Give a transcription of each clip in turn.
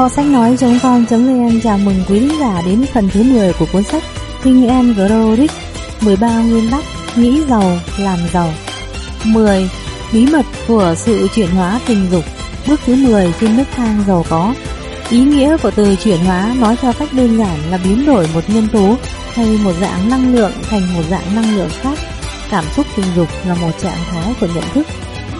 Kho sách nói.com.vn chào mừng quý khán giả đến phần thứ 10 của cuốn sách Kinh Em Grodic 13 nguyên tắc nghĩ giàu làm giàu 10. Bí mật của sự chuyển hóa tình dục Bước thứ 10 trên nước thang giàu có Ý nghĩa của từ chuyển hóa nói theo cách đơn giản là biến đổi một nhân tố hay một dạng năng lượng thành một dạng năng lượng khác. Cảm xúc tình dục là một trạng thái của nhận thức.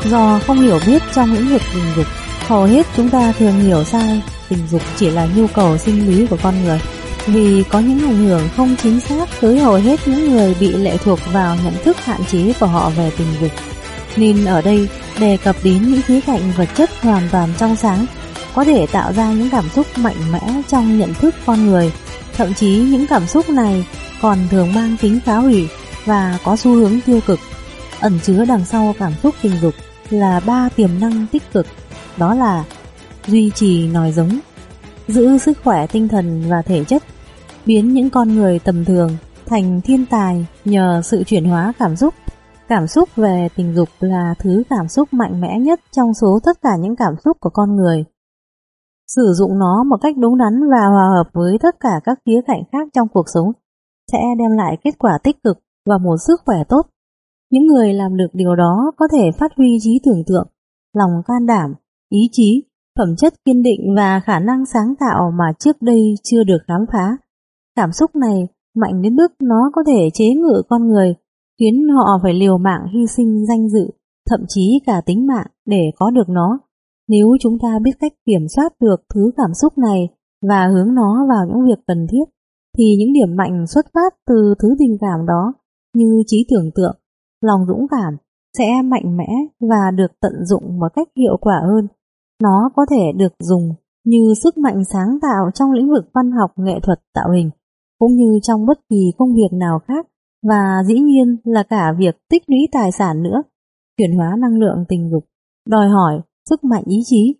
Do không hiểu biết trong lĩnh vực tình dục, hầu hết chúng ta thường hiểu sai tình dục chỉ là nhu cầu sinh lý của con người. Vì có những ảnh hưởng không chính xác tới hầu hết những người bị lệ thuộc vào nhận thức hạn chế của họ về tình dục. Nên ở đây đề cập đến những khía cạnh vật chất hoàn toàn trong sáng có thể tạo ra những cảm xúc mạnh mẽ trong nhận thức con người. Thậm chí những cảm xúc này còn thường mang tính phá hủy và có xu hướng tiêu cực. Ẩn chứa đằng sau cảm xúc tình dục là ba tiềm năng tích cực, đó là duy trì nòi giống, giữ sức khỏe tinh thần và thể chất, biến những con người tầm thường thành thiên tài nhờ sự chuyển hóa cảm xúc. Cảm xúc về tình dục là thứ cảm xúc mạnh mẽ nhất trong số tất cả những cảm xúc của con người. Sử dụng nó một cách đúng đắn và hòa hợp với tất cả các khía cạnh khác trong cuộc sống sẽ đem lại kết quả tích cực và một sức khỏe tốt. Những người làm được điều đó có thể phát huy trí tưởng tượng, lòng can đảm, ý chí, phẩm chất kiên định và khả năng sáng tạo mà trước đây chưa được khám phá. Cảm xúc này mạnh đến mức nó có thể chế ngự con người, khiến họ phải liều mạng hy sinh danh dự, thậm chí cả tính mạng để có được nó. Nếu chúng ta biết cách kiểm soát được thứ cảm xúc này và hướng nó vào những việc cần thiết, thì những điểm mạnh xuất phát từ thứ tình cảm đó như trí tưởng tượng, lòng dũng cảm sẽ mạnh mẽ và được tận dụng một cách hiệu quả hơn. Nó có thể được dùng như sức mạnh sáng tạo trong lĩnh vực văn học nghệ thuật tạo hình, cũng như trong bất kỳ công việc nào khác, và dĩ nhiên là cả việc tích lũy tài sản nữa. Chuyển hóa năng lượng tình dục, đòi hỏi sức mạnh ý chí,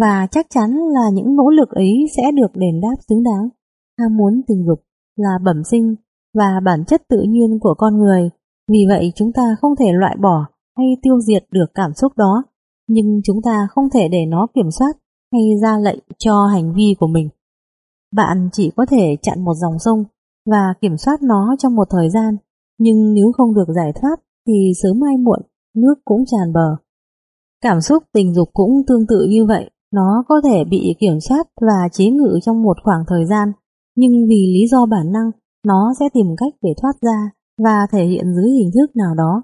và chắc chắn là những nỗ lực ấy sẽ được đền đáp xứng đáng. Ham muốn tình dục là bẩm sinh và bản chất tự nhiên của con người, vì vậy chúng ta không thể loại bỏ hay tiêu diệt được cảm xúc đó, nhưng chúng ta không thể để nó kiểm soát hay ra lệnh cho hành vi của mình. Bạn chỉ có thể chặn một dòng sông và kiểm soát nó trong một thời gian, nhưng nếu không được giải thoát thì sớm hay muộn nước cũng tràn bờ. Cảm xúc tình dục cũng tương tự như vậy, nó có thể bị kiểm soát và chế ngự trong một khoảng thời gian, nhưng vì lý do bản năng, nó sẽ tìm cách để thoát ra và thể hiện dưới hình thức nào đó.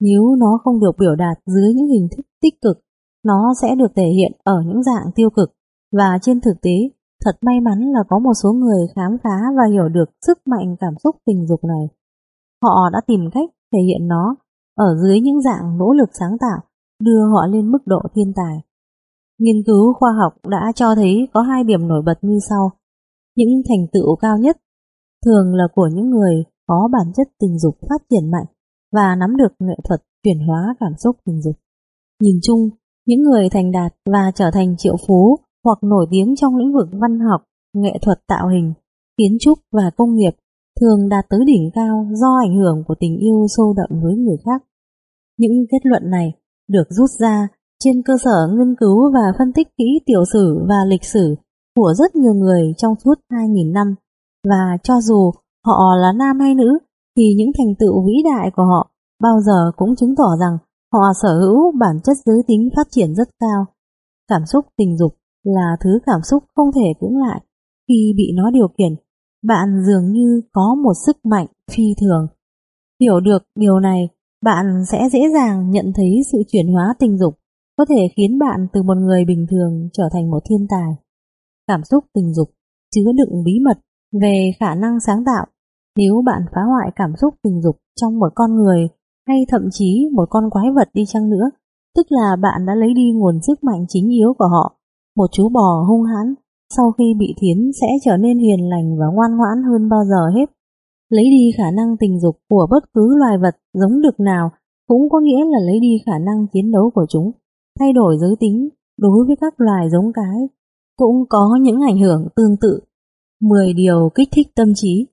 Nếu nó không được biểu đạt dưới những hình thức tích cực, nó sẽ được thể hiện ở những dạng tiêu cực. Và trên thực tế, thật may mắn là có một số người khám phá và hiểu được sức mạnh cảm xúc tình dục này. Họ đã tìm cách thể hiện nó ở dưới những dạng nỗ lực sáng tạo đưa họ lên mức độ thiên tài. Nghiên cứu khoa học đã cho thấy có hai điểm nổi bật như sau. Những thành tựu cao nhất thường là của những người có bản chất tình dục phát triển mạnh và nắm được nghệ thuật chuyển hóa cảm xúc tình dục. Nhìn chung, những người thành đạt và trở thành triệu phú hoặc nổi tiếng trong lĩnh vực văn học, nghệ thuật tạo hình, kiến trúc và công nghiệp thường đạt tới đỉnh cao do ảnh hưởng của tình yêu sâu đậm với người khác. Những kết luận này được rút ra trên cơ sở nghiên cứu và phân tích kỹ tiểu sử và lịch sử của rất nhiều người trong suốt 2.000 năm và cho dù họ là nam hay nữ thì những thành tựu vĩ đại của họ bao giờ cũng chứng tỏ rằng họ sở hữu bản chất giới tính phát triển rất cao. Cảm xúc tình dục là thứ cảm xúc không thể cưỡng lại khi bị nó điều khiển. Bạn dường như có một sức mạnh phi thường. Hiểu được điều này, bạn sẽ dễ dàng nhận thấy sự chuyển hóa tình dục, có thể khiến bạn từ một người bình thường trở thành một thiên tài. Cảm xúc tình dục chứa đựng bí mật về khả năng sáng tạo. Nếu bạn phá hoại cảm xúc tình dục trong một con người hay thậm chí một con quái vật đi chăng nữa, tức là bạn đã lấy đi nguồn sức mạnh chính yếu của họ. Một chú bò hung hãn sau khi bị thiến sẽ trở nên hiền lành và ngoan ngoãn hơn bao giờ hết. Lấy đi khả năng tình dục của bất cứ loài vật giống được nào cũng có nghĩa là lấy đi khả năng chiến đấu của chúng. Thay đổi giới tính đối với các loài giống cái cũng có những ảnh hưởng tương tự. 10 điều kích thích tâm trí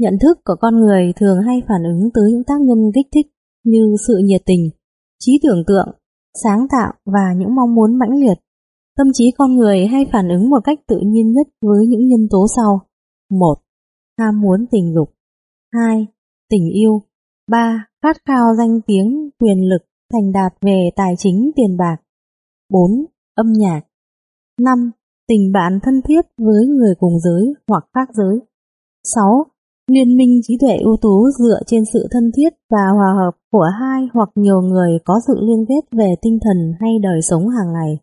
Nhận thức của con người thường hay phản ứng tới những tác nhân kích thích như sự nhiệt tình, trí tưởng tượng, sáng tạo và những mong muốn mãnh liệt. Tâm trí con người hay phản ứng một cách tự nhiên nhất với những nhân tố sau. 1. Ham muốn tình dục 2. Tình yêu 3. Khát khao danh tiếng, quyền lực, thành đạt về tài chính, tiền bạc 4. Âm nhạc 5. Tình bạn thân thiết với người cùng giới hoặc khác giới 6. Liên minh trí tuệ ưu tú dựa trên sự thân thiết và hòa hợp của hai hoặc nhiều người có sự liên kết về tinh thần hay đời sống hàng ngày.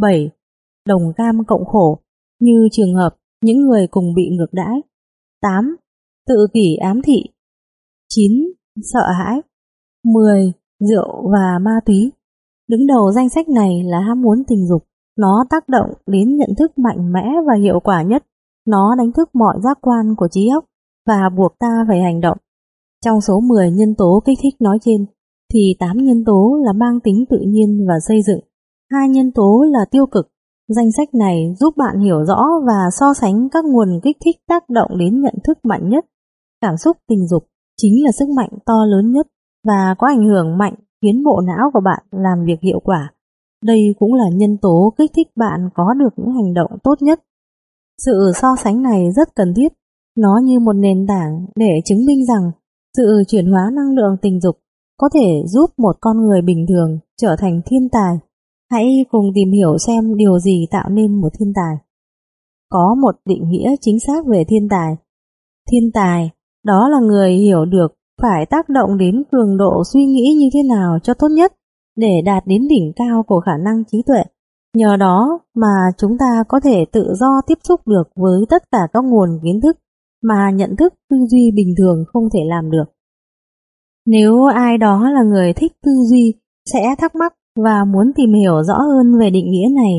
7. Đồng cam cộng khổ, như trường hợp những người cùng bị ngược đãi. 8. Tự kỷ ám thị. 9. Sợ hãi. 10. Rượu và ma túy. Đứng đầu danh sách này là ham muốn tình dục. Nó tác động đến nhận thức mạnh mẽ và hiệu quả nhất. Nó đánh thức mọi giác quan của trí óc và buộc ta phải hành động. Trong số 10 nhân tố kích thích nói trên, thì 8 nhân tố là mang tính tự nhiên và xây dựng, hai nhân tố là tiêu cực. Danh sách này giúp bạn hiểu rõ và so sánh các nguồn kích thích tác động đến nhận thức mạnh nhất. Cảm xúc tình dục chính là sức mạnh to lớn nhất và có ảnh hưởng mạnh khiến bộ não của bạn làm việc hiệu quả. Đây cũng là nhân tố kích thích bạn có được những hành động tốt nhất. Sự so sánh này rất cần thiết nó như một nền tảng để chứng minh rằng sự chuyển hóa năng lượng tình dục có thể giúp một con người bình thường trở thành thiên tài. Hãy cùng tìm hiểu xem điều gì tạo nên một thiên tài. Có một định nghĩa chính xác về thiên tài. Thiên tài, đó là người hiểu được phải tác động đến cường độ suy nghĩ như thế nào cho tốt nhất để đạt đến đỉnh cao của khả năng trí tuệ. Nhờ đó mà chúng ta có thể tự do tiếp xúc được với tất cả các nguồn kiến thức mà nhận thức tư duy bình thường không thể làm được. Nếu ai đó là người thích tư duy sẽ thắc mắc và muốn tìm hiểu rõ hơn về định nghĩa này.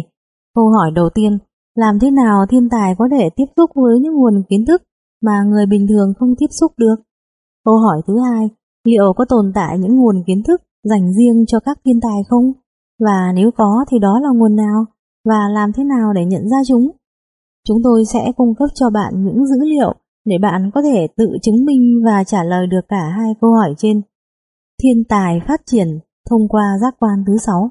Câu hỏi đầu tiên, làm thế nào thiên tài có thể tiếp xúc với những nguồn kiến thức mà người bình thường không tiếp xúc được? Câu hỏi thứ hai, liệu có tồn tại những nguồn kiến thức dành riêng cho các thiên tài không? Và nếu có thì đó là nguồn nào? Và làm thế nào để nhận ra chúng? Chúng tôi sẽ cung cấp cho bạn những dữ liệu để bạn có thể tự chứng minh và trả lời được cả hai câu hỏi trên. Thiên tài phát triển thông qua giác quan thứ sáu.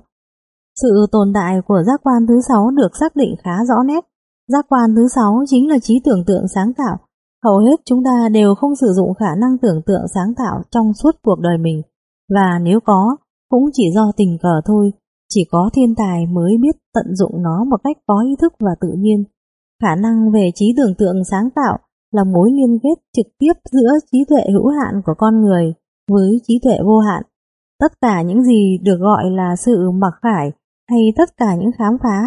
Sự tồn tại của giác quan thứ sáu được xác định khá rõ nét. Giác quan thứ sáu chính là trí tưởng tượng sáng tạo. Hầu hết chúng ta đều không sử dụng khả năng tưởng tượng sáng tạo trong suốt cuộc đời mình. Và nếu có, cũng chỉ do tình cờ thôi. Chỉ có thiên tài mới biết tận dụng nó một cách có ý thức và tự nhiên. Khả năng về trí tưởng tượng sáng tạo là mối liên kết trực tiếp giữa trí tuệ hữu hạn của con người với trí tuệ vô hạn. Tất cả những gì được gọi là sự mặc khải hay tất cả những khám phá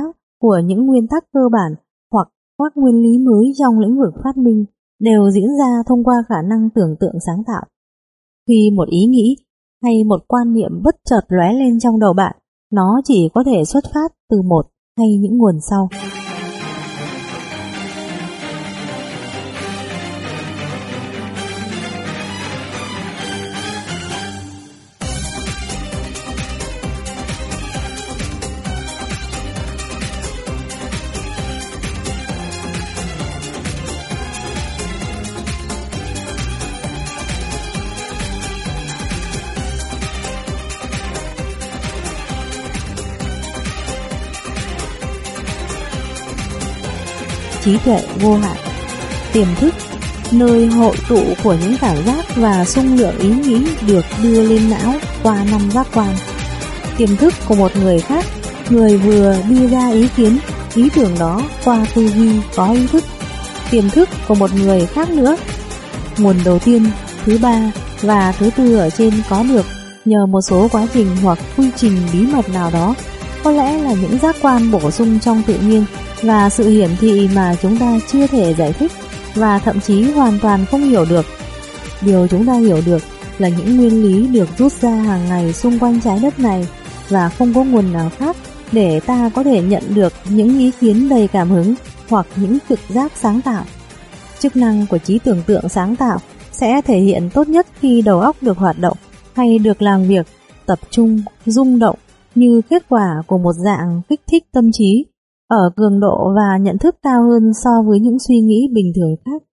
của những nguyên tắc cơ bản hoặc các nguyên lý mới trong lĩnh vực phát minh đều diễn ra thông qua khả năng tưởng tượng sáng tạo. Khi một ý nghĩ hay một quan niệm bất chợt lóe lên trong đầu bạn, nó chỉ có thể xuất phát từ một hay những nguồn sau. Tuệ vô hạn. Tiềm thức, nơi hội tụ của những cảm giác và xung lượng ý nghĩ được đưa lên não qua năm giác quan. Tiềm thức của một người khác, người vừa đưa ra ý kiến, ý tưởng đó qua tư duy có ý thức. Tiềm thức của một người khác nữa. Nguồn đầu tiên, thứ ba và thứ tư ở trên có được nhờ một số quá trình hoặc quy trình bí mật nào đó, có lẽ là những giác quan bổ sung trong tự nhiên và sự hiển thị mà chúng ta chưa thể giải thích và thậm chí hoàn toàn không hiểu được. Điều chúng ta hiểu được là những nguyên lý được rút ra hàng ngày xung quanh trái đất này và không có nguồn nào khác để ta có thể nhận được những ý kiến đầy cảm hứng hoặc những trực giác sáng tạo. Chức năng của trí tưởng tượng sáng tạo sẽ thể hiện tốt nhất khi đầu óc được hoạt động hay được làm việc, tập trung, rung động như kết quả của một dạng kích thích tâm trí ở cường độ và nhận thức cao hơn so với những suy nghĩ bình thường khác.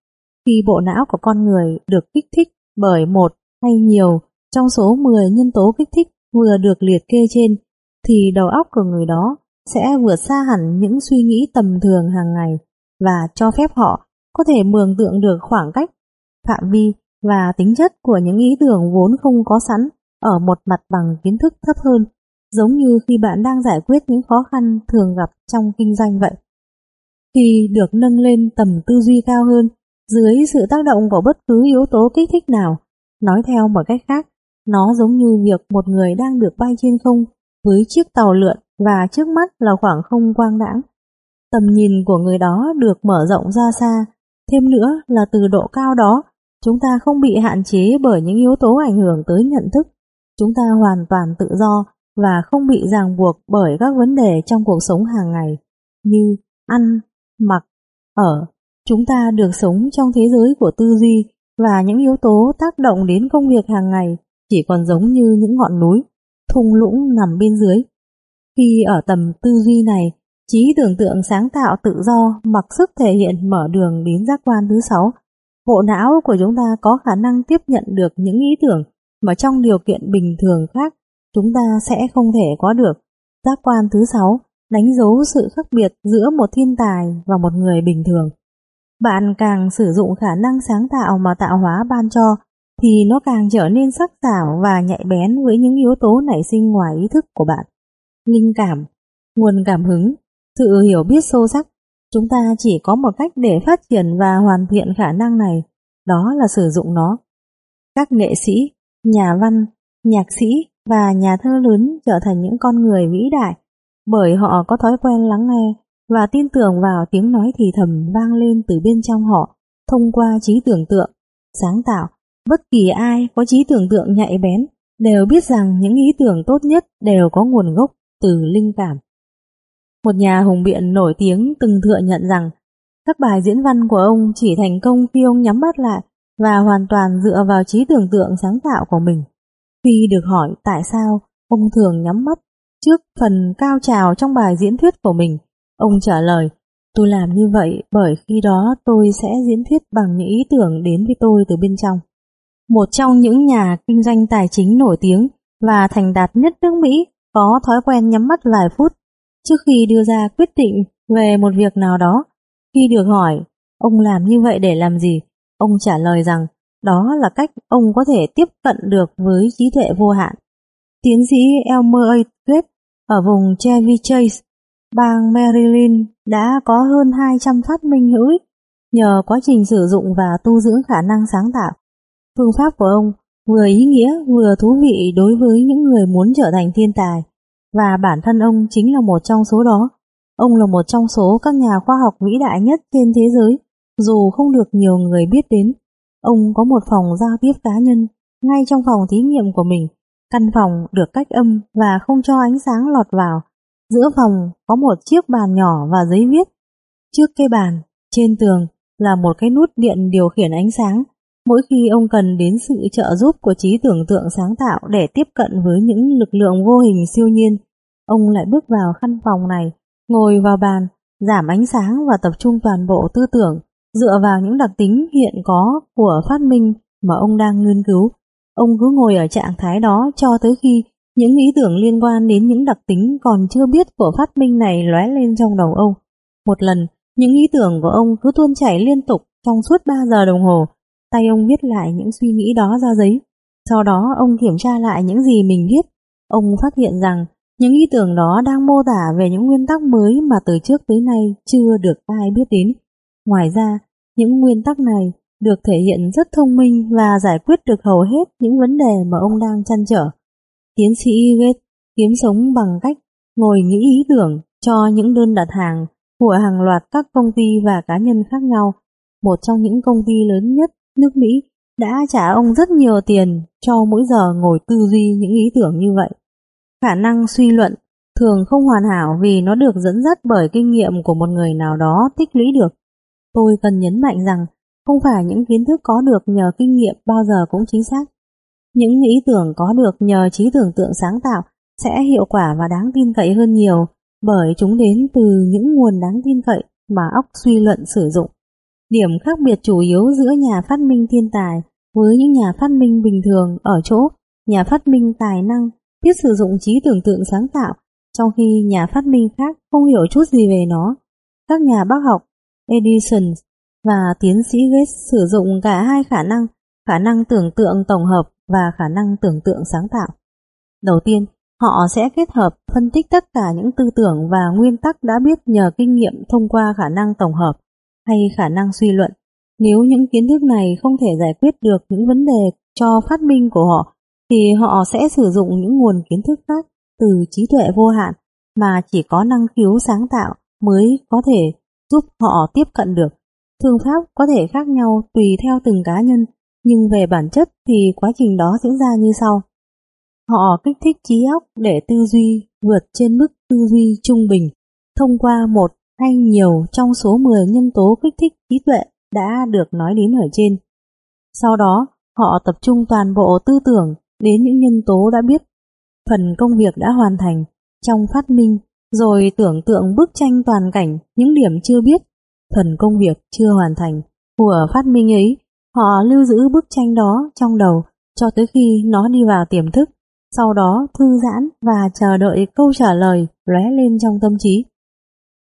Khi bộ não của con người được kích thích bởi một hay nhiều trong số 10 nhân tố kích thích vừa được liệt kê trên, thì đầu óc của người đó sẽ vượt xa hẳn những suy nghĩ tầm thường hàng ngày và cho phép họ có thể mường tượng được khoảng cách, phạm vi và tính chất của những ý tưởng vốn không có sẵn ở một mặt bằng kiến thức thấp hơn, giống như khi bạn đang giải quyết những khó khăn thường gặp trong kinh doanh vậy. Khi được nâng lên tầm tư duy cao hơn, dưới sự tác động của bất cứ yếu tố kích thích nào, nói theo một cách khác, nó giống như việc một người đang được bay trên không với chiếc tàu lượn và trước mắt là khoảng không quang đãng. Tầm nhìn của người đó được mở rộng ra xa, thêm nữa là từ độ cao đó, chúng ta không bị hạn chế bởi những yếu tố ảnh hưởng tới nhận thức. Chúng ta hoàn toàn tự do và không bị ràng buộc bởi các vấn đề trong cuộc sống hàng ngày như ăn, mặc, ở. Chúng ta được sống trong thế giới của tư duy và những yếu tố tác động đến công việc hàng ngày chỉ còn giống như những ngọn núi, thung lũng nằm bên dưới. Khi ở tầm tư duy này, trí tưởng tượng sáng tạo tự do mặc sức thể hiện mở đường đến giác quan thứ sáu. Bộ não của chúng ta có khả năng tiếp nhận được những ý tưởng mà trong điều kiện bình thường khác chúng ta sẽ không thể có được. Giác quan thứ sáu đánh dấu sự khác biệt giữa một thiên tài và một người bình thường. Bạn càng sử dụng khả năng sáng tạo mà tạo hóa ban cho thì nó càng trở nên sắc sảo và nhạy bén với những yếu tố nảy sinh ngoài ý thức của bạn. Linh cảm, nguồn cảm hứng, sự hiểu biết sâu sắc, chúng ta chỉ có một cách để phát triển và hoàn thiện khả năng này, đó là sử dụng nó. Các nghệ sĩ, nhà văn, nhạc sĩ và nhà thơ lớn trở thành những con người vĩ đại bởi họ có thói quen lắng nghe và tin tưởng vào tiếng nói thì thầm vang lên từ bên trong họ thông qua trí tưởng tượng, sáng tạo Bất kỳ ai có trí tưởng tượng nhạy bén đều biết rằng những ý tưởng tốt nhất đều có nguồn gốc từ linh cảm. Một nhà hùng biện nổi tiếng từng thừa nhận rằng các bài diễn văn của ông chỉ thành công khi ông nhắm mắt lại và hoàn toàn dựa vào trí tưởng tượng sáng tạo của mình. Khi được hỏi tại sao ông thường nhắm mắt trước phần cao trào trong bài diễn thuyết của mình, ông trả lời Tôi làm như vậy bởi khi đó tôi sẽ diễn thuyết bằng những ý tưởng đến với tôi từ bên trong một trong những nhà kinh doanh tài chính nổi tiếng và thành đạt nhất nước Mỹ có thói quen nhắm mắt vài phút trước khi đưa ra quyết định về một việc nào đó. Khi được hỏi ông làm như vậy để làm gì, ông trả lời rằng đó là cách ông có thể tiếp cận được với trí tuệ vô hạn. Tiến sĩ Elmer A. Gates ở vùng Chevy Chase, bang Maryland đã có hơn 200 phát minh hữu ích nhờ quá trình sử dụng và tu dưỡng khả năng sáng tạo Phương pháp của ông vừa ý nghĩa vừa thú vị đối với những người muốn trở thành thiên tài và bản thân ông chính là một trong số đó. Ông là một trong số các nhà khoa học vĩ đại nhất trên thế giới dù không được nhiều người biết đến. Ông có một phòng giao tiếp cá nhân ngay trong phòng thí nghiệm của mình. Căn phòng được cách âm và không cho ánh sáng lọt vào. Giữa phòng có một chiếc bàn nhỏ và giấy viết. Trước cây bàn, trên tường là một cái nút điện điều khiển ánh sáng Mỗi khi ông cần đến sự trợ giúp của trí tưởng tượng sáng tạo để tiếp cận với những lực lượng vô hình siêu nhiên, ông lại bước vào căn phòng này, ngồi vào bàn, giảm ánh sáng và tập trung toàn bộ tư tưởng dựa vào những đặc tính hiện có của phát minh mà ông đang nghiên cứu. Ông cứ ngồi ở trạng thái đó cho tới khi những ý tưởng liên quan đến những đặc tính còn chưa biết của phát minh này lóe lên trong đầu ông. Một lần, những ý tưởng của ông cứ tuôn chảy liên tục trong suốt 3 giờ đồng hồ, Tay ông viết lại những suy nghĩ đó ra giấy. Sau đó ông kiểm tra lại những gì mình viết. Ông phát hiện rằng những ý tưởng đó đang mô tả về những nguyên tắc mới mà từ trước tới nay chưa được ai biết đến. Ngoài ra, những nguyên tắc này được thể hiện rất thông minh và giải quyết được hầu hết những vấn đề mà ông đang chăn trở. Tiến sĩ Gates kiếm sống bằng cách ngồi nghĩ ý tưởng cho những đơn đặt hàng của hàng loạt các công ty và cá nhân khác nhau. Một trong những công ty lớn nhất nước Mỹ đã trả ông rất nhiều tiền cho mỗi giờ ngồi tư duy những ý tưởng như vậy. Khả năng suy luận thường không hoàn hảo vì nó được dẫn dắt bởi kinh nghiệm của một người nào đó tích lũy được. Tôi cần nhấn mạnh rằng không phải những kiến thức có được nhờ kinh nghiệm bao giờ cũng chính xác. Những ý tưởng có được nhờ trí tưởng tượng sáng tạo sẽ hiệu quả và đáng tin cậy hơn nhiều, bởi chúng đến từ những nguồn đáng tin cậy mà óc suy luận sử dụng. Điểm khác biệt chủ yếu giữa nhà phát minh thiên tài với những nhà phát minh bình thường ở chỗ nhà phát minh tài năng biết sử dụng trí tưởng tượng sáng tạo, trong khi nhà phát minh khác không hiểu chút gì về nó. Các nhà bác học Edison và tiến sĩ Gates sử dụng cả hai khả năng, khả năng tưởng tượng tổng hợp và khả năng tưởng tượng sáng tạo. Đầu tiên, họ sẽ kết hợp phân tích tất cả những tư tưởng và nguyên tắc đã biết nhờ kinh nghiệm thông qua khả năng tổng hợp hay khả năng suy luận. Nếu những kiến thức này không thể giải quyết được những vấn đề cho phát minh của họ, thì họ sẽ sử dụng những nguồn kiến thức khác từ trí tuệ vô hạn mà chỉ có năng khiếu sáng tạo mới có thể giúp họ tiếp cận được. Phương pháp có thể khác nhau tùy theo từng cá nhân, nhưng về bản chất thì quá trình đó diễn ra như sau. Họ kích thích trí óc để tư duy vượt trên mức tư duy trung bình thông qua một hay nhiều trong số 10 nhân tố kích thích trí tuệ đã được nói đến ở trên. Sau đó, họ tập trung toàn bộ tư tưởng đến những nhân tố đã biết. Phần công việc đã hoàn thành trong phát minh, rồi tưởng tượng bức tranh toàn cảnh những điểm chưa biết. Phần công việc chưa hoàn thành của phát minh ấy, họ lưu giữ bức tranh đó trong đầu cho tới khi nó đi vào tiềm thức, sau đó thư giãn và chờ đợi câu trả lời lóe lên trong tâm trí.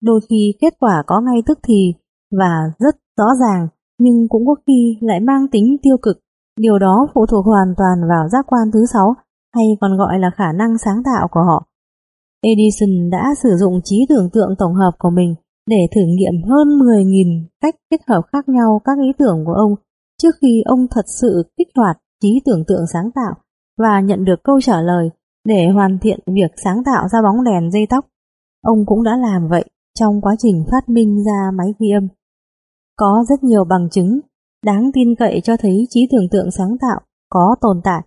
Đôi khi kết quả có ngay tức thì và rất rõ ràng, nhưng cũng có khi lại mang tính tiêu cực. Điều đó phụ thuộc hoàn toàn vào giác quan thứ sáu hay còn gọi là khả năng sáng tạo của họ. Edison đã sử dụng trí tưởng tượng tổng hợp của mình để thử nghiệm hơn 10.000 cách kết hợp khác nhau các ý tưởng của ông trước khi ông thật sự kích hoạt trí tưởng tượng sáng tạo và nhận được câu trả lời để hoàn thiện việc sáng tạo ra bóng đèn dây tóc. Ông cũng đã làm vậy trong quá trình phát minh ra máy ghi âm. Có rất nhiều bằng chứng đáng tin cậy cho thấy trí tưởng tượng sáng tạo có tồn tại.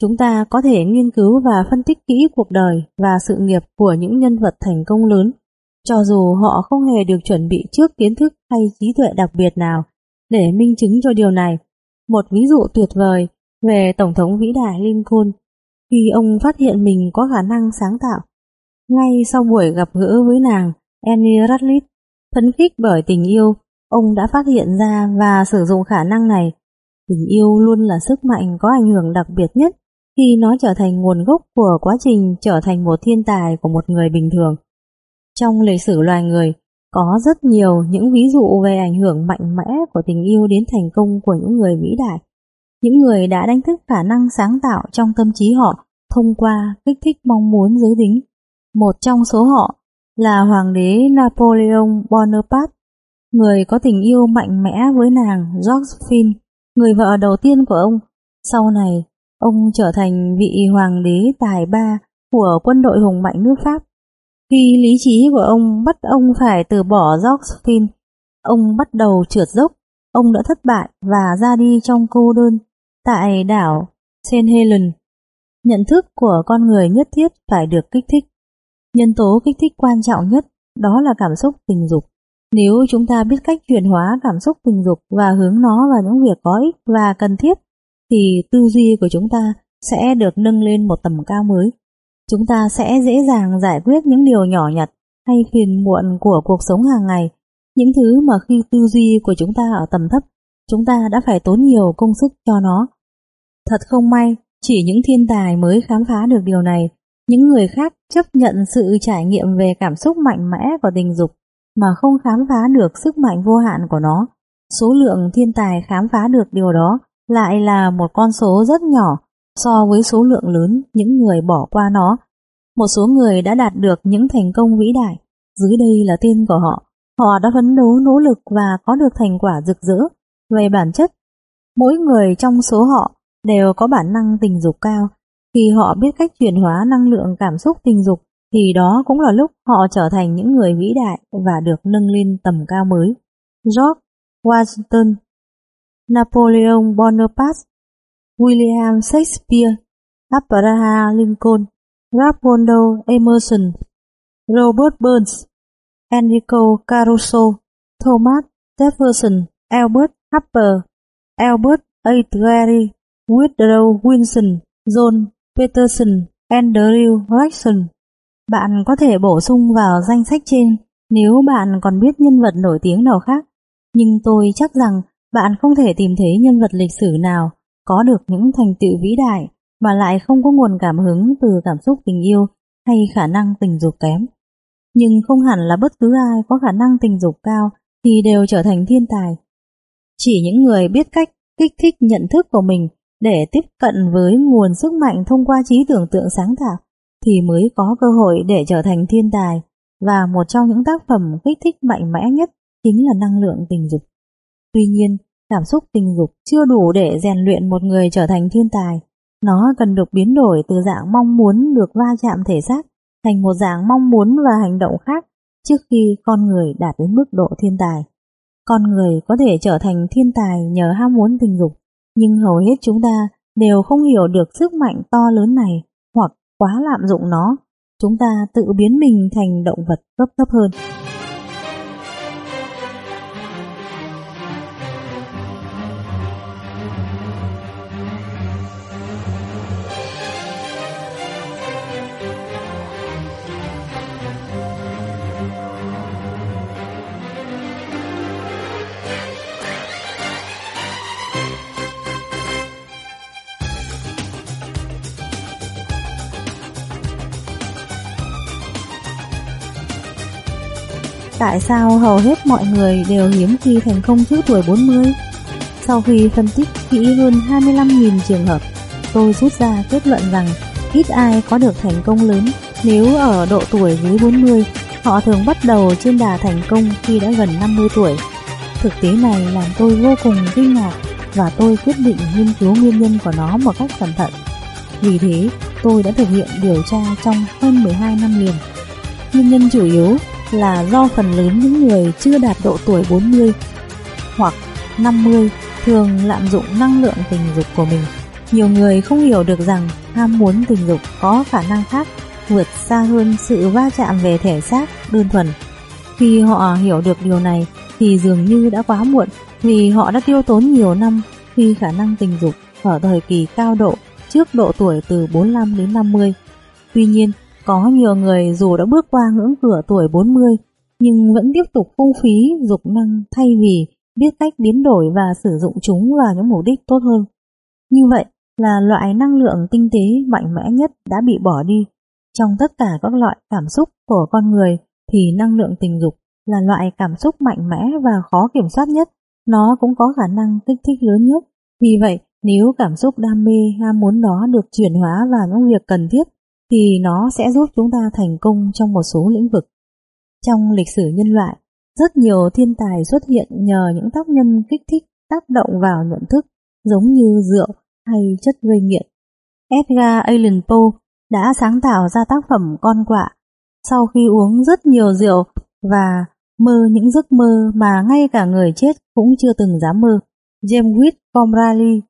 Chúng ta có thể nghiên cứu và phân tích kỹ cuộc đời và sự nghiệp của những nhân vật thành công lớn, cho dù họ không hề được chuẩn bị trước kiến thức hay trí tuệ đặc biệt nào để minh chứng cho điều này. Một ví dụ tuyệt vời về Tổng thống vĩ đại Lincoln khi ông phát hiện mình có khả năng sáng tạo. Ngay sau buổi gặp gỡ với nàng Annie Radcliffe, phấn khích bởi tình yêu Ông đã phát hiện ra và sử dụng khả năng này. Tình yêu luôn là sức mạnh có ảnh hưởng đặc biệt nhất khi nó trở thành nguồn gốc của quá trình trở thành một thiên tài của một người bình thường. Trong lịch sử loài người, có rất nhiều những ví dụ về ảnh hưởng mạnh mẽ của tình yêu đến thành công của những người vĩ đại. Những người đã đánh thức khả năng sáng tạo trong tâm trí họ thông qua kích thích mong muốn giới tính. Một trong số họ là Hoàng đế Napoleon Bonaparte người có tình yêu mạnh mẽ với nàng Josephine, người vợ đầu tiên của ông. Sau này, ông trở thành vị hoàng đế tài ba của quân đội hùng mạnh nước Pháp. Khi lý trí của ông bắt ông phải từ bỏ Josephine, ông bắt đầu trượt dốc, ông đã thất bại và ra đi trong cô đơn tại đảo St. Helen. Nhận thức của con người nhất thiết phải được kích thích. Nhân tố kích thích quan trọng nhất đó là cảm xúc tình dục. Nếu chúng ta biết cách chuyển hóa cảm xúc tình dục và hướng nó vào những việc có ích và cần thiết, thì tư duy của chúng ta sẽ được nâng lên một tầm cao mới. Chúng ta sẽ dễ dàng giải quyết những điều nhỏ nhặt hay phiền muộn của cuộc sống hàng ngày, những thứ mà khi tư duy của chúng ta ở tầm thấp, chúng ta đã phải tốn nhiều công sức cho nó. Thật không may, chỉ những thiên tài mới khám phá được điều này, những người khác chấp nhận sự trải nghiệm về cảm xúc mạnh mẽ của tình dục mà không khám phá được sức mạnh vô hạn của nó. Số lượng thiên tài khám phá được điều đó lại là một con số rất nhỏ so với số lượng lớn những người bỏ qua nó. Một số người đã đạt được những thành công vĩ đại, dưới đây là tên của họ. Họ đã phấn đấu nỗ lực và có được thành quả rực rỡ. Về bản chất, mỗi người trong số họ đều có bản năng tình dục cao. Khi họ biết cách chuyển hóa năng lượng cảm xúc tình dục thì đó cũng là lúc họ trở thành những người vĩ đại và được nâng lên tầm cao mới. George Washington, Napoleon Bonaparte, William Shakespeare, Abraham Lincoln, Ralph Emerson, Robert Burns, Enrico Caruso, Thomas Jefferson, Albert Harper, Albert A. Gary, Woodrow Wilson, John Peterson, Andrew Jackson, bạn có thể bổ sung vào danh sách trên nếu bạn còn biết nhân vật nổi tiếng nào khác, nhưng tôi chắc rằng bạn không thể tìm thấy nhân vật lịch sử nào có được những thành tựu vĩ đại mà lại không có nguồn cảm hứng từ cảm xúc tình yêu hay khả năng tình dục kém. Nhưng không hẳn là bất cứ ai có khả năng tình dục cao thì đều trở thành thiên tài. Chỉ những người biết cách kích thích nhận thức của mình để tiếp cận với nguồn sức mạnh thông qua trí tưởng tượng sáng tạo thì mới có cơ hội để trở thành thiên tài và một trong những tác phẩm kích thích mạnh mẽ nhất chính là năng lượng tình dục. Tuy nhiên, cảm xúc tình dục chưa đủ để rèn luyện một người trở thành thiên tài. Nó cần được biến đổi từ dạng mong muốn được va chạm thể xác thành một dạng mong muốn và hành động khác trước khi con người đạt đến mức độ thiên tài. Con người có thể trở thành thiên tài nhờ ham muốn tình dục, nhưng hầu hết chúng ta đều không hiểu được sức mạnh to lớn này hoặc quá lạm dụng nó. Chúng ta tự biến mình thành động vật cấp thấp hơn. Tại sao hầu hết mọi người đều hiếm khi thành công trước tuổi 40? Sau khi phân tích kỹ hơn 25.000 trường hợp, tôi rút ra kết luận rằng ít ai có được thành công lớn nếu ở độ tuổi dưới 40. Họ thường bắt đầu trên đà thành công khi đã gần 50 tuổi. Thực tế này làm tôi vô cùng kinh ngạc và tôi quyết định nghiên cứu nguyên nhân của nó một cách cẩn thận. Vì thế, tôi đã thực hiện điều tra trong hơn 12 năm liền. Nguyên nhân chủ yếu là do phần lớn những người chưa đạt độ tuổi 40 hoặc 50 thường lạm dụng năng lượng tình dục của mình. Nhiều người không hiểu được rằng ham muốn tình dục có khả năng khác vượt xa hơn sự va chạm về thể xác đơn thuần. Khi họ hiểu được điều này thì dường như đã quá muộn vì họ đã tiêu tốn nhiều năm khi khả năng tình dục ở thời kỳ cao độ trước độ tuổi từ 45 đến 50. Tuy nhiên, có nhiều người dù đã bước qua ngưỡng cửa tuổi 40 nhưng vẫn tiếp tục phung phí dục năng thay vì biết cách biến đổi và sử dụng chúng vào những mục đích tốt hơn. Như vậy là loại năng lượng tinh tế mạnh mẽ nhất đã bị bỏ đi. Trong tất cả các loại cảm xúc của con người thì năng lượng tình dục là loại cảm xúc mạnh mẽ và khó kiểm soát nhất. Nó cũng có khả năng kích thích lớn nhất. Vì vậy, nếu cảm xúc đam mê ham muốn đó được chuyển hóa vào những việc cần thiết thì nó sẽ giúp chúng ta thành công trong một số lĩnh vực. Trong lịch sử nhân loại, rất nhiều thiên tài xuất hiện nhờ những tác nhân kích thích tác động vào nhận thức giống như rượu hay chất gây nghiện. Edgar Allan Poe đã sáng tạo ra tác phẩm Con quạ sau khi uống rất nhiều rượu và mơ những giấc mơ mà ngay cả người chết cũng chưa từng dám mơ. James Whitcomb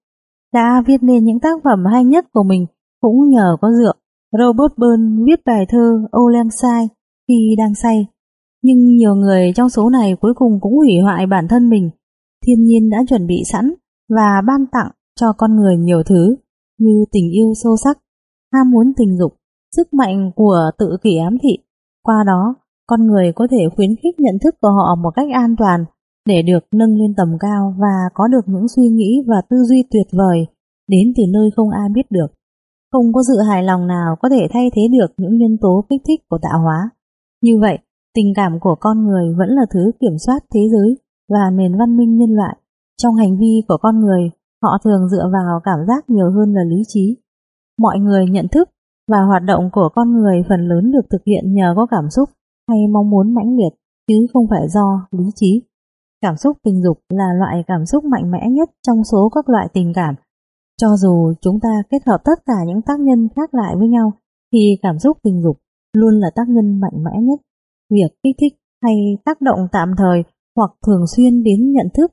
đã viết nên những tác phẩm hay nhất của mình cũng nhờ có rượu. Robert Burns viết bài thơ Olendside khi đang say, nhưng nhiều người trong số này cuối cùng cũng hủy hoại bản thân mình. Thiên nhiên đã chuẩn bị sẵn và ban tặng cho con người nhiều thứ như tình yêu sâu sắc, ham muốn tình dục, sức mạnh của tự kỷ ám thị. Qua đó, con người có thể khuyến khích nhận thức của họ một cách an toàn để được nâng lên tầm cao và có được những suy nghĩ và tư duy tuyệt vời đến từ nơi không ai biết được. Không có sự hài lòng nào có thể thay thế được những nhân tố kích thích của tạo hóa. Như vậy, tình cảm của con người vẫn là thứ kiểm soát thế giới và nền văn minh nhân loại. Trong hành vi của con người, họ thường dựa vào cảm giác nhiều hơn là lý trí. Mọi người nhận thức và hoạt động của con người phần lớn được thực hiện nhờ có cảm xúc hay mong muốn mãnh liệt, chứ không phải do lý trí. Cảm xúc tình dục là loại cảm xúc mạnh mẽ nhất trong số các loại tình cảm cho dù chúng ta kết hợp tất cả những tác nhân khác lại với nhau, thì cảm xúc tình dục luôn là tác nhân mạnh mẽ nhất. Việc kích thích hay tác động tạm thời hoặc thường xuyên đến nhận thức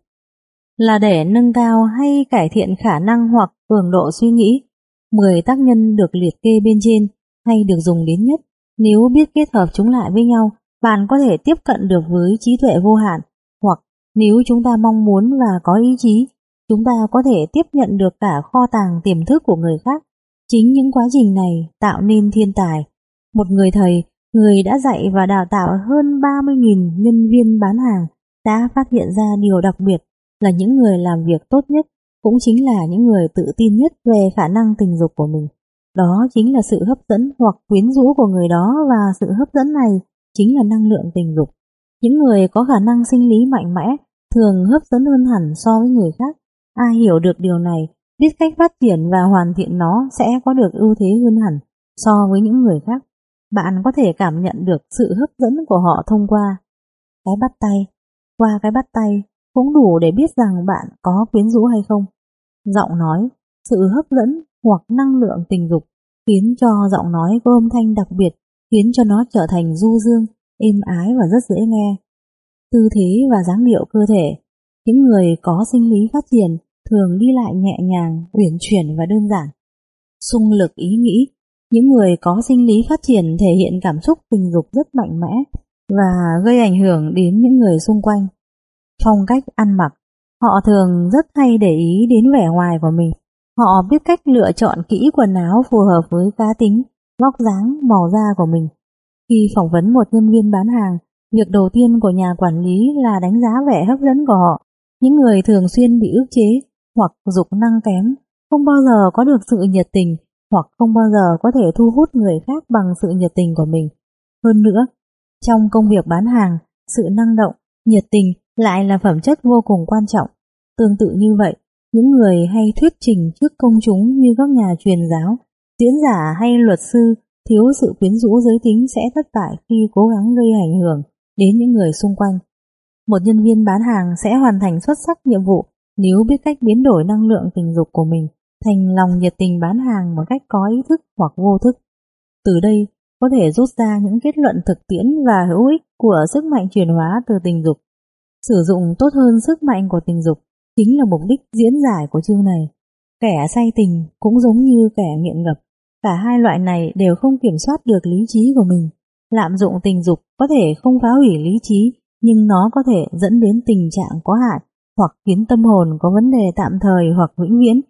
là để nâng cao hay cải thiện khả năng hoặc cường độ suy nghĩ. 10 tác nhân được liệt kê bên trên hay được dùng đến nhất. Nếu biết kết hợp chúng lại với nhau, bạn có thể tiếp cận được với trí tuệ vô hạn, hoặc nếu chúng ta mong muốn và có ý chí, chúng ta có thể tiếp nhận được cả kho tàng tiềm thức của người khác. Chính những quá trình này tạo nên thiên tài. Một người thầy, người đã dạy và đào tạo hơn 30.000 nhân viên bán hàng, đã phát hiện ra điều đặc biệt là những người làm việc tốt nhất cũng chính là những người tự tin nhất về khả năng tình dục của mình. đó chính là sự hấp dẫn hoặc quyến rũ của người đó và sự hấp dẫn này chính là năng lượng tình dục. Những người có khả năng sinh lý mạnh mẽ thường hấp dẫn hơn hẳn so với người khác. Ai hiểu được điều này, biết cách phát triển và hoàn thiện nó sẽ có được ưu thế hơn hẳn so với những người khác. Bạn có thể cảm nhận được sự hấp dẫn của họ thông qua cái bắt tay. Qua cái bắt tay cũng đủ để biết rằng bạn có quyến rũ hay không. Giọng nói, sự hấp dẫn hoặc năng lượng tình dục khiến cho giọng nói có âm thanh đặc biệt, khiến cho nó trở thành du dương, êm ái và rất dễ nghe. Tư thế và dáng điệu cơ thể Những người có sinh lý phát triển thường đi lại nhẹ nhàng, uyển chuyển và đơn giản. Xung lực ý nghĩ Những người có sinh lý phát triển thể hiện cảm xúc tình dục rất mạnh mẽ và gây ảnh hưởng đến những người xung quanh. Phong cách ăn mặc Họ thường rất hay để ý đến vẻ ngoài của mình. Họ biết cách lựa chọn kỹ quần áo phù hợp với cá tính, vóc dáng, màu da của mình. Khi phỏng vấn một nhân viên bán hàng, việc đầu tiên của nhà quản lý là đánh giá vẻ hấp dẫn của họ. Những người thường xuyên bị ức chế hoặc dục năng kém, không bao giờ có được sự nhiệt tình hoặc không bao giờ có thể thu hút người khác bằng sự nhiệt tình của mình. Hơn nữa, trong công việc bán hàng, sự năng động, nhiệt tình lại là phẩm chất vô cùng quan trọng. Tương tự như vậy, những người hay thuyết trình trước công chúng như các nhà truyền giáo, diễn giả hay luật sư thiếu sự quyến rũ giới tính sẽ thất bại khi cố gắng gây ảnh hưởng đến những người xung quanh. Một nhân viên bán hàng sẽ hoàn thành xuất sắc nhiệm vụ nếu biết cách biến đổi năng lượng tình dục của mình thành lòng nhiệt tình bán hàng một cách có ý thức hoặc vô thức. Từ đây có thể rút ra những kết luận thực tiễn và hữu ích của sức mạnh chuyển hóa từ tình dục. Sử dụng tốt hơn sức mạnh của tình dục chính là mục đích diễn giải của chương này. Kẻ say tình cũng giống như kẻ nghiện ngập. Cả hai loại này đều không kiểm soát được lý trí của mình. Lạm dụng tình dục có thể không phá hủy lý trí, nhưng nó có thể dẫn đến tình trạng có hại hoặc khiến tâm hồn có vấn đề tạm thời hoặc vĩnh viễn.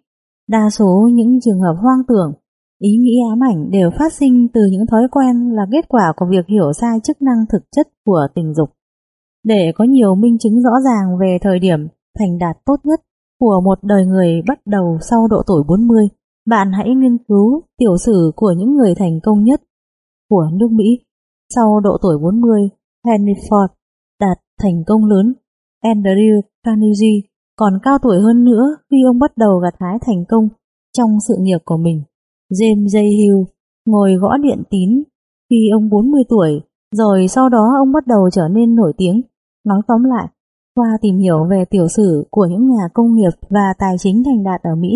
Đa số những trường hợp hoang tưởng, ý nghĩ ám ảnh đều phát sinh từ những thói quen là kết quả của việc hiểu sai chức năng thực chất của tình dục. Để có nhiều minh chứng rõ ràng về thời điểm thành đạt tốt nhất của một đời người bắt đầu sau độ tuổi 40, bạn hãy nghiên cứu tiểu sử của những người thành công nhất của nước Mỹ. Sau độ tuổi 40, Henry Ford đạt thành công lớn, Andrew Carnegie còn cao tuổi hơn nữa khi ông bắt đầu gặt hái thành công trong sự nghiệp của mình. James J. Hill ngồi gõ điện tín khi ông 40 tuổi, rồi sau đó ông bắt đầu trở nên nổi tiếng. Nói tóm lại, qua tìm hiểu về tiểu sử của những nhà công nghiệp và tài chính thành đạt ở Mỹ,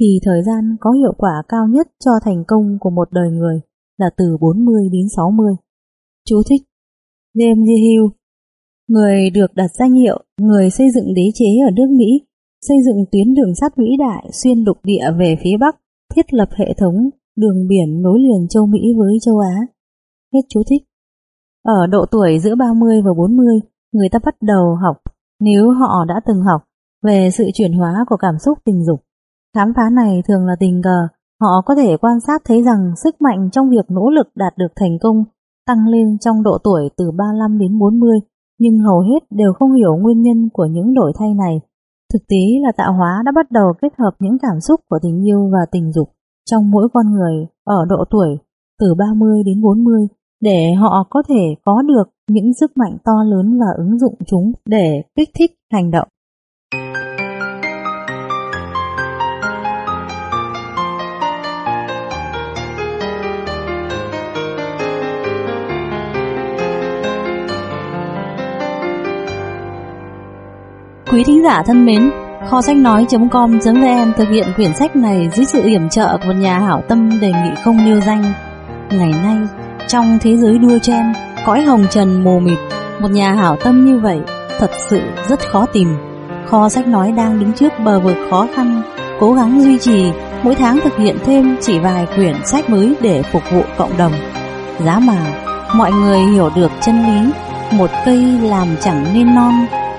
thì thời gian có hiệu quả cao nhất cho thành công của một đời người là từ 40 đến 60. Chú thích James J. Hill Người được đặt danh hiệu người xây dựng đế chế ở nước Mỹ, xây dựng tuyến đường sắt vĩ đại xuyên lục địa về phía Bắc, thiết lập hệ thống đường biển nối liền châu Mỹ với châu Á. Hết chú thích. Ở độ tuổi giữa 30 và 40, người ta bắt đầu học nếu họ đã từng học về sự chuyển hóa của cảm xúc tình dục. Khám phá này thường là tình cờ, họ có thể quan sát thấy rằng sức mạnh trong việc nỗ lực đạt được thành công tăng lên trong độ tuổi từ 35 đến 40, nhưng hầu hết đều không hiểu nguyên nhân của những đổi thay này. Thực tế là tạo hóa đã bắt đầu kết hợp những cảm xúc của tình yêu và tình dục trong mỗi con người ở độ tuổi từ 30 đến 40 để họ có thể có được những sức mạnh to lớn và ứng dụng chúng để kích thích hành động. Quý thính giả thân mến, kho sách nói.com.vn thực hiện quyển sách này dưới sự yểm trợ của một nhà hảo tâm đề nghị không nêu danh. Ngày nay, trong thế giới đua chen, cõi hồng trần mù mịt, một nhà hảo tâm như vậy thật sự rất khó tìm. Kho sách nói đang đứng trước bờ vực khó khăn, cố gắng duy trì, mỗi tháng thực hiện thêm chỉ vài quyển sách mới để phục vụ cộng đồng. Giá mà, mọi người hiểu được chân lý, một cây làm chẳng nên non,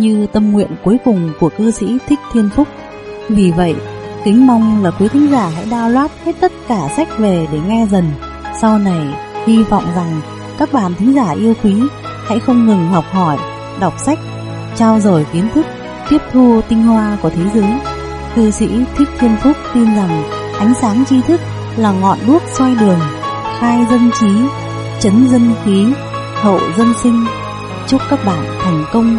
như tâm nguyện cuối cùng của cư sĩ Thích Thiên Phúc. Vì vậy, kính mong là quý thính giả hãy download hết tất cả sách về để nghe dần. Sau này, hy vọng rằng các bạn thính giả yêu quý hãy không ngừng học hỏi, đọc sách, trao dồi kiến thức, tiếp thu tinh hoa của thế giới. Cư sĩ Thích Thiên Phúc tin rằng ánh sáng tri thức là ngọn đuốc soi đường, khai dân trí, chấn dân khí, hậu dân sinh. Chúc các bạn thành công,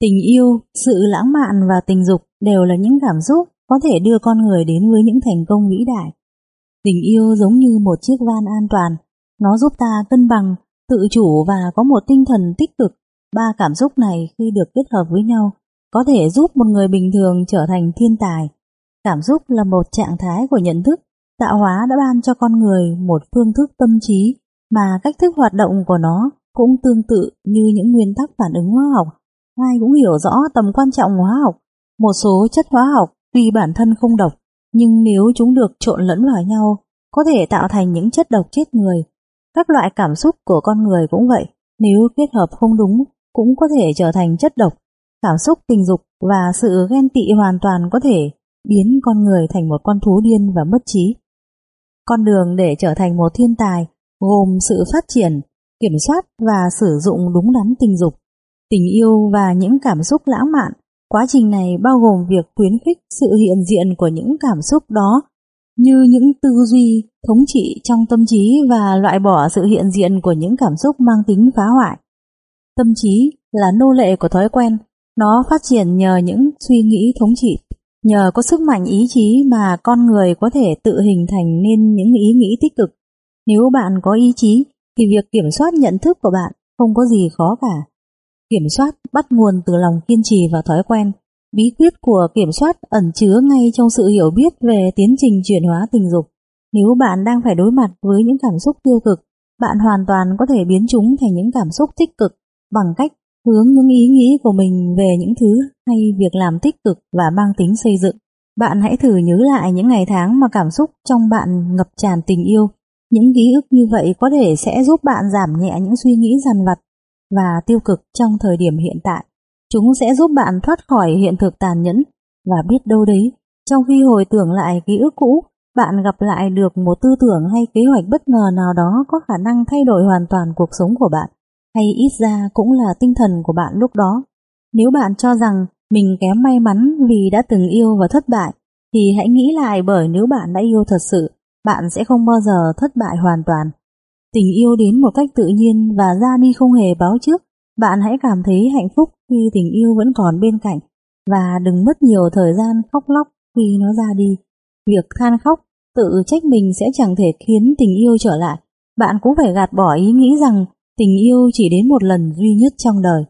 Tình yêu, sự lãng mạn và tình dục đều là những cảm xúc có thể đưa con người đến với những thành công vĩ đại. Tình yêu giống như một chiếc van an toàn, nó giúp ta cân bằng tự chủ và có một tinh thần tích cực. Ba cảm xúc này khi được kết hợp với nhau có thể giúp một người bình thường trở thành thiên tài. Cảm xúc là một trạng thái của nhận thức, tạo hóa đã ban cho con người một phương thức tâm trí mà cách thức hoạt động của nó cũng tương tự như những nguyên tắc phản ứng hóa học. Ai cũng hiểu rõ tầm quan trọng hóa học. Một số chất hóa học tuy bản thân không độc, nhưng nếu chúng được trộn lẫn vào nhau, có thể tạo thành những chất độc chết người. Các loại cảm xúc của con người cũng vậy, nếu kết hợp không đúng cũng có thể trở thành chất độc. Cảm xúc tình dục và sự ghen tị hoàn toàn có thể biến con người thành một con thú điên và mất trí. Con đường để trở thành một thiên tài gồm sự phát triển, kiểm soát và sử dụng đúng đắn tình dục, tình yêu và những cảm xúc lãng mạn. Quá trình này bao gồm việc khuyến khích sự hiện diện của những cảm xúc đó như những tư duy, thống trị trong tâm trí và loại bỏ sự hiện diện của những cảm xúc mang tính phá hoại. Tâm trí là nô lệ của thói quen, nó phát triển nhờ những suy nghĩ thống trị. Nhờ có sức mạnh ý chí mà con người có thể tự hình thành nên những ý nghĩ tích cực. Nếu bạn có ý chí, thì việc kiểm soát nhận thức của bạn không có gì khó cả. Kiểm soát bắt nguồn từ lòng kiên trì và thói quen. Bí quyết của kiểm soát ẩn chứa ngay trong sự hiểu biết về tiến trình chuyển hóa tình dục. Nếu bạn đang phải đối mặt với những cảm xúc tiêu cực, bạn hoàn toàn có thể biến chúng thành những cảm xúc tích cực bằng cách hướng những ý nghĩ của mình về những thứ hay việc làm tích cực và mang tính xây dựng. Bạn hãy thử nhớ lại những ngày tháng mà cảm xúc trong bạn ngập tràn tình yêu. Những ký ức như vậy có thể sẽ giúp bạn giảm nhẹ những suy nghĩ dằn vặt và tiêu cực trong thời điểm hiện tại. Chúng sẽ giúp bạn thoát khỏi hiện thực tàn nhẫn và biết đâu đấy, trong khi hồi tưởng lại ký ức cũ, bạn gặp lại được một tư tưởng hay kế hoạch bất ngờ nào đó có khả năng thay đổi hoàn toàn cuộc sống của bạn, hay ít ra cũng là tinh thần của bạn lúc đó. Nếu bạn cho rằng mình kém may mắn vì đã từng yêu và thất bại, thì hãy nghĩ lại bởi nếu bạn đã yêu thật sự, bạn sẽ không bao giờ thất bại hoàn toàn. Tình yêu đến một cách tự nhiên và ra đi không hề báo trước, bạn hãy cảm thấy hạnh phúc khi tình yêu vẫn còn bên cạnh và đừng mất nhiều thời gian khóc lóc khi nó ra đi. Việc than khóc, tự trách mình sẽ chẳng thể khiến tình yêu trở lại. Bạn cũng phải gạt bỏ ý nghĩ rằng tình yêu chỉ đến một lần duy nhất trong đời.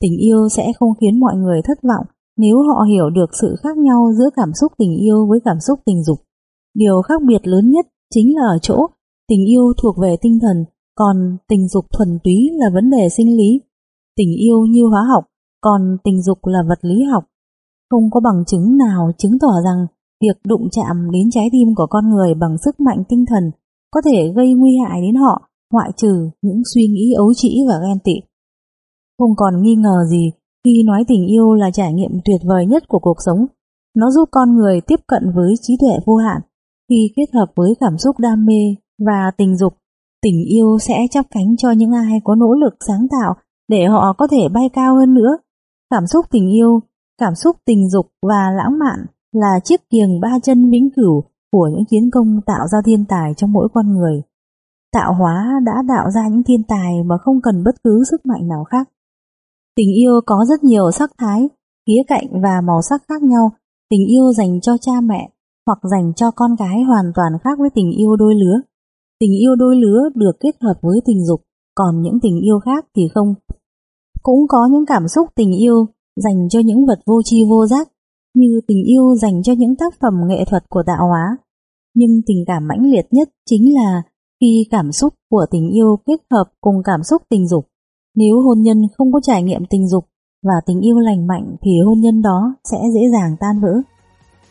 Tình yêu sẽ không khiến mọi người thất vọng nếu họ hiểu được sự khác nhau giữa cảm xúc tình yêu với cảm xúc tình dục. Điều khác biệt lớn nhất chính là ở chỗ tình yêu thuộc về tinh thần, còn tình dục thuần túy là vấn đề sinh lý. Tình yêu như hóa học, còn tình dục là vật lý học. Không có bằng chứng nào chứng tỏ rằng việc đụng chạm đến trái tim của con người bằng sức mạnh tinh thần có thể gây nguy hại đến họ, ngoại trừ những suy nghĩ ấu trĩ và ghen tị. Không còn nghi ngờ gì Khi nói tình yêu là trải nghiệm tuyệt vời nhất của cuộc sống, nó giúp con người tiếp cận với trí tuệ vô hạn. Khi kết hợp với cảm xúc đam mê và tình dục, tình yêu sẽ chắp cánh cho những ai có nỗ lực sáng tạo để họ có thể bay cao hơn nữa. Cảm xúc tình yêu, cảm xúc tình dục và lãng mạn là chiếc kiềng ba chân vĩnh cửu của những chiến công tạo ra thiên tài trong mỗi con người. Tạo hóa đã tạo ra những thiên tài mà không cần bất cứ sức mạnh nào khác. Tình yêu có rất nhiều sắc thái, khía cạnh và màu sắc khác nhau. Tình yêu dành cho cha mẹ hoặc dành cho con cái hoàn toàn khác với tình yêu đôi lứa. Tình yêu đôi lứa được kết hợp với tình dục, còn những tình yêu khác thì không. Cũng có những cảm xúc tình yêu dành cho những vật vô tri vô giác, như tình yêu dành cho những tác phẩm nghệ thuật của tạo hóa. Nhưng tình cảm mãnh liệt nhất chính là khi cảm xúc của tình yêu kết hợp cùng cảm xúc tình dục. Nếu hôn nhân không có trải nghiệm tình dục và tình yêu lành mạnh thì hôn nhân đó sẽ dễ dàng tan vỡ.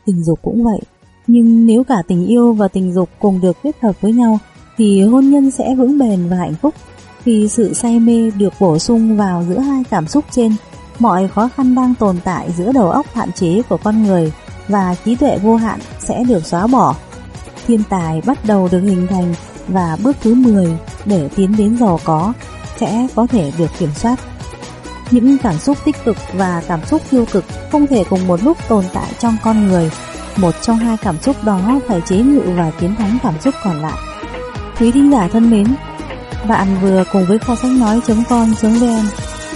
Tình dục cũng vậy, nhưng nếu cả tình yêu và tình dục cùng được kết hợp với nhau thì hôn nhân sẽ vững bền và hạnh phúc. Khi sự say mê được bổ sung vào giữa hai cảm xúc trên, mọi khó khăn đang tồn tại giữa đầu óc hạn chế của con người và trí tuệ vô hạn sẽ được xóa bỏ. Thiên tài bắt đầu được hình thành và bước thứ 10 để tiến đến giàu có sẽ có thể được kiểm soát. Những cảm xúc tích cực và cảm xúc tiêu cực không thể cùng một lúc tồn tại trong con người. Một trong hai cảm xúc đó phải chế ngự và chiến thắng cảm xúc còn lại. Quý thính giả thân mến, bạn vừa cùng với kho sách nói.com.vn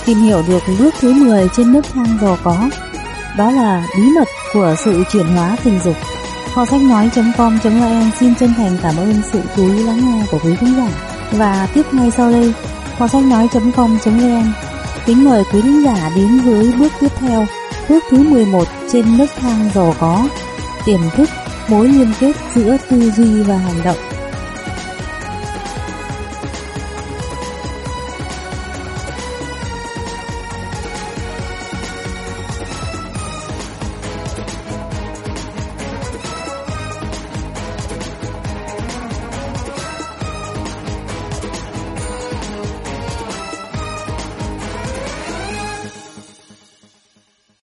tìm hiểu được bước thứ 10 trên nước thang giàu có. Đó là bí mật của sự chuyển hóa tình dục. Kho sách nói.com.vn xin chân thành cảm ơn sự chú ý lắng nghe của quý thính giả. Và tiếp ngay sau đây, kho sách nói.com.vn kính mời quý thính giả đến với bước tiếp theo, bước thứ 11 trên nước thang giàu có, tiềm thức, mối liên kết giữa tư duy và hành động.